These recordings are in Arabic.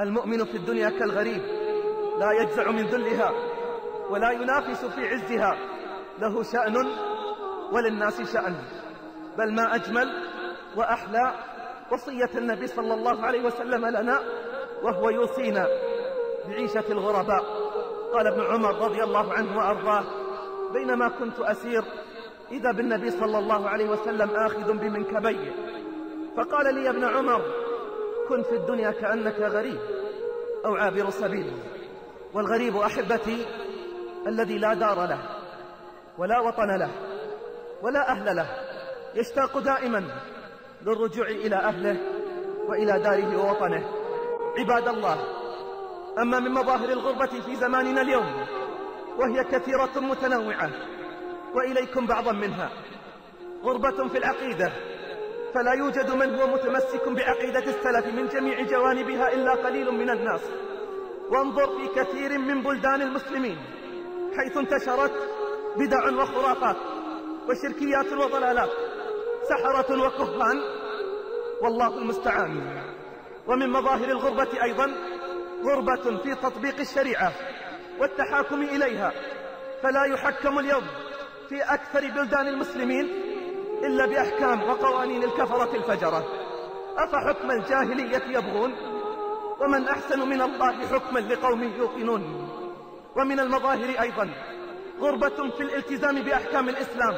المؤمن في الدنيا كالغريب لا يجزع من ذلها ولا ينافس في عزها. له شأن وللناس شأن بل ما أجمل وأحلى وصية النبي صلى الله عليه وسلم لنا وهو يوصينا بعيشة الغرباء. قال ابن عمر رضي الله عنه وأرضاه بينما كنت أسير إذا بالنبي صلى الله عليه وسلم آخذ بمنكبيه فقال لي يا ابن عمر كن في الدنيا كأنك غريب أو عابر سبيل والغريب أحبتي الذي لا دار له ولا وطن له ولا أهل له يشتاق دائما للرجوع إلى أهله وإلى داره ووطنه. عباد الله أما من مظاهر الغربة في زماننا اليوم وهي كثيرة متنوعة وإليكم بعضا منها. غربة في العقيدة فلا يوجد من هو متمسك بعقيدة السلف من جميع جوانبها إلا قليل من الناس. وانظر في كثير من بلدان المسلمين حيث انتشرت بدع وخرافات وشركيات وضلالات سحرة وكهان. والله المستعان. ومن مظاهر الغربة أيضا غربة في تطبيق الشريعة والتحاكم إليها. فلا يحكم اليوم في أكثر بلدان المسلمين إلا بأحكام وقوانين الكفرة الفجرة. أفحكم الجاهلية يبغون؟ ومن أحسن من الله حكما لقوم يوقنون. ومن المظاهر أيضا. غربة في الالتزام بأحكام الإسلام.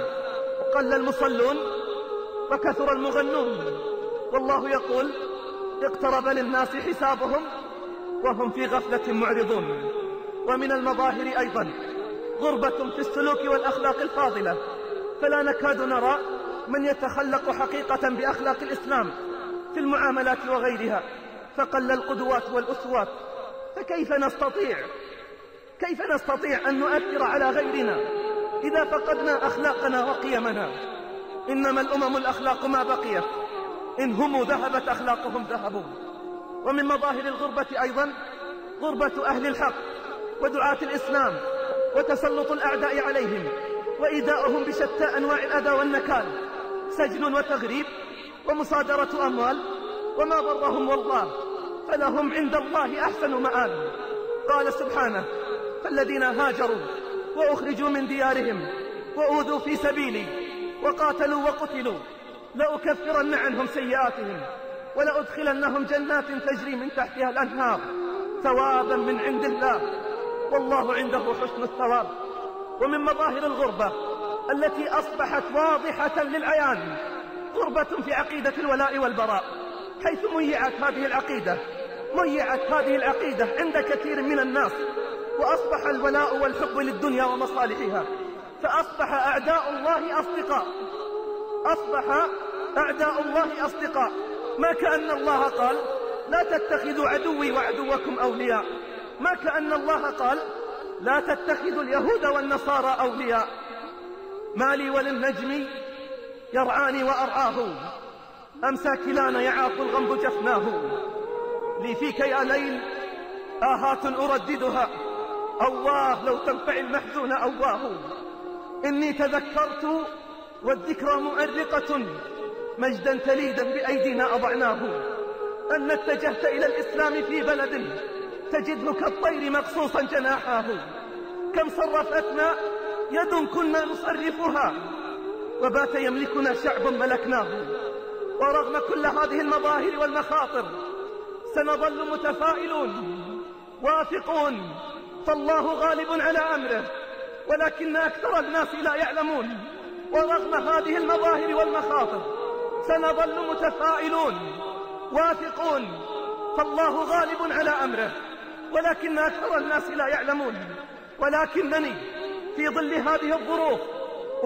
قل المصلون وكثر المغنون. والله يقول اقترب للناس حسابهم وهم في غفلة معرضون. ومن المظاهر أيضا. غربة في السلوك والأخلاق الفاضلة. فلا نكاد نرى من يتخلق حقيقة بأخلاق الإسلام في المعاملات وغيرها فقل القدوات والأسوات فكيف نستطيع؟ كيف نستطيع أن نؤثر على غيرنا إذا فقدنا أخلاقنا وقيمنا؟ إنما الأمم الأخلاق ما بقيت إن هم ذهبت أخلاقهم ذهبوا. ومن مظاهر الغربة أيضا غربة أهل الحق ودعاة الإسلام وتسلط الأعداء عليهم وإيذاؤهم بشتى أنواع الأذى والنكال. سجن وتغريب ومصادرة أموال وما ضرهم والله فلهم عند الله أحسن مآل قال سبحانه فالذين هاجروا وأخرجوا من ديارهم وأوذوا في سبيلي وقاتلوا وقتلوا لأكفرن عنهم سيئاتهم ولأدخلنهم جنات تجري من تحتها الأنهار ثوابا من عند الله. والله عنده حسن الثواب. ومن مظاهر الغربة التي أصبحت واضحة للعيان غربة في عقيدة الولاء والبراء. حيث ميعت هذه العقيدة ميعت هذه العقيدة عند كثير من الناس وأصبح الولاء والحب للدنيا ومصالحها. فأصبح أعداء الله أصدقاء. أصبح أعداء الله أصدقاء. ما كأن الله قال لا تتخذوا عدوي وعدوكم أولياء. ما كأن الله قال لا تتخذوا اليهود والنصارى أولياء. مالي وللنجم يرعاني وأرعاه أمسى كلانا يعاق الغنب جفناه. لي فيك يا ليل آهات أرددها. أواه لو تنفع المحزون أواه. إني تذكرت والذكرى مؤرقة مجدا تليدا بأيدينا أضعناه. أن اتجهت إلى الإسلام في بلد تجده كالطير مقصوصا جناحاه. كم صرفتنا يد كنا نصرفها. وبات يملكنا شعب ملكناه. ورغم كل هذه المظاهر والمخاطر. سنظل متفائلون. واثقون. فالله غالب على أمره. ولكن أكثر الناس لا يعلمون. ورغم هذه المظاهر والمخاطر. سنظل متفائلون. واثقون. فالله غالب على أمره. ولكن أكثر الناس لا يعلمون. ولكنني في ظل هذه الظروف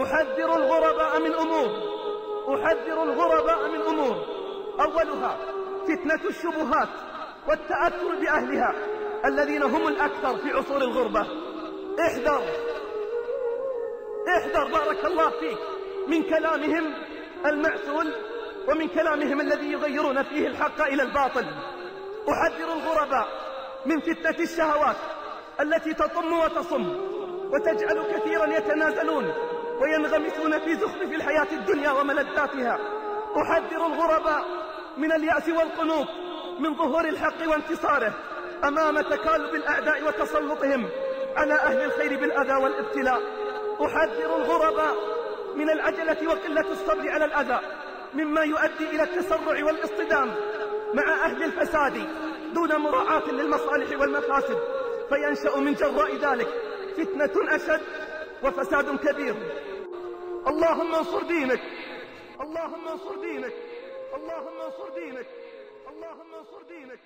أحذر الغرباء من أمور أحذر الغرباء من أمور. أولها فتنة الشبهات والتأثر بأهلها الذين هم الأكثر في عصور الغربة. احذر احذر بارك الله فيك من كلامهم المعسول ومن كلامهم الذي يغيرون فيه الحق إلى الباطل. أحذر الغرباء من فتنة الشهوات التي تطم وتصم. وتجعل كثيرا يتنازلون وينغمسون في زخرف الحياة الدنيا وملذاتها. أحذر الغرباء من اليأس والقنوط من ظهور الحق وانتصاره أمام تكالب الأعداء وتسلطهم على أهل الخير بالأذى والابتلاء. أحذر الغرباء من العجلة وقلة الصبر على الأذى مما يؤدي إلى التسرع والاصطدام مع أهل الفساد دون مراعاة للمصالح والمفاسد. فينشأ من جراء ذلك فتنة أشد وفساد كبير. اللهم انصر دينك. اللهم انصر دينك. اللهم انصر دينك. اللهم انصر دينك.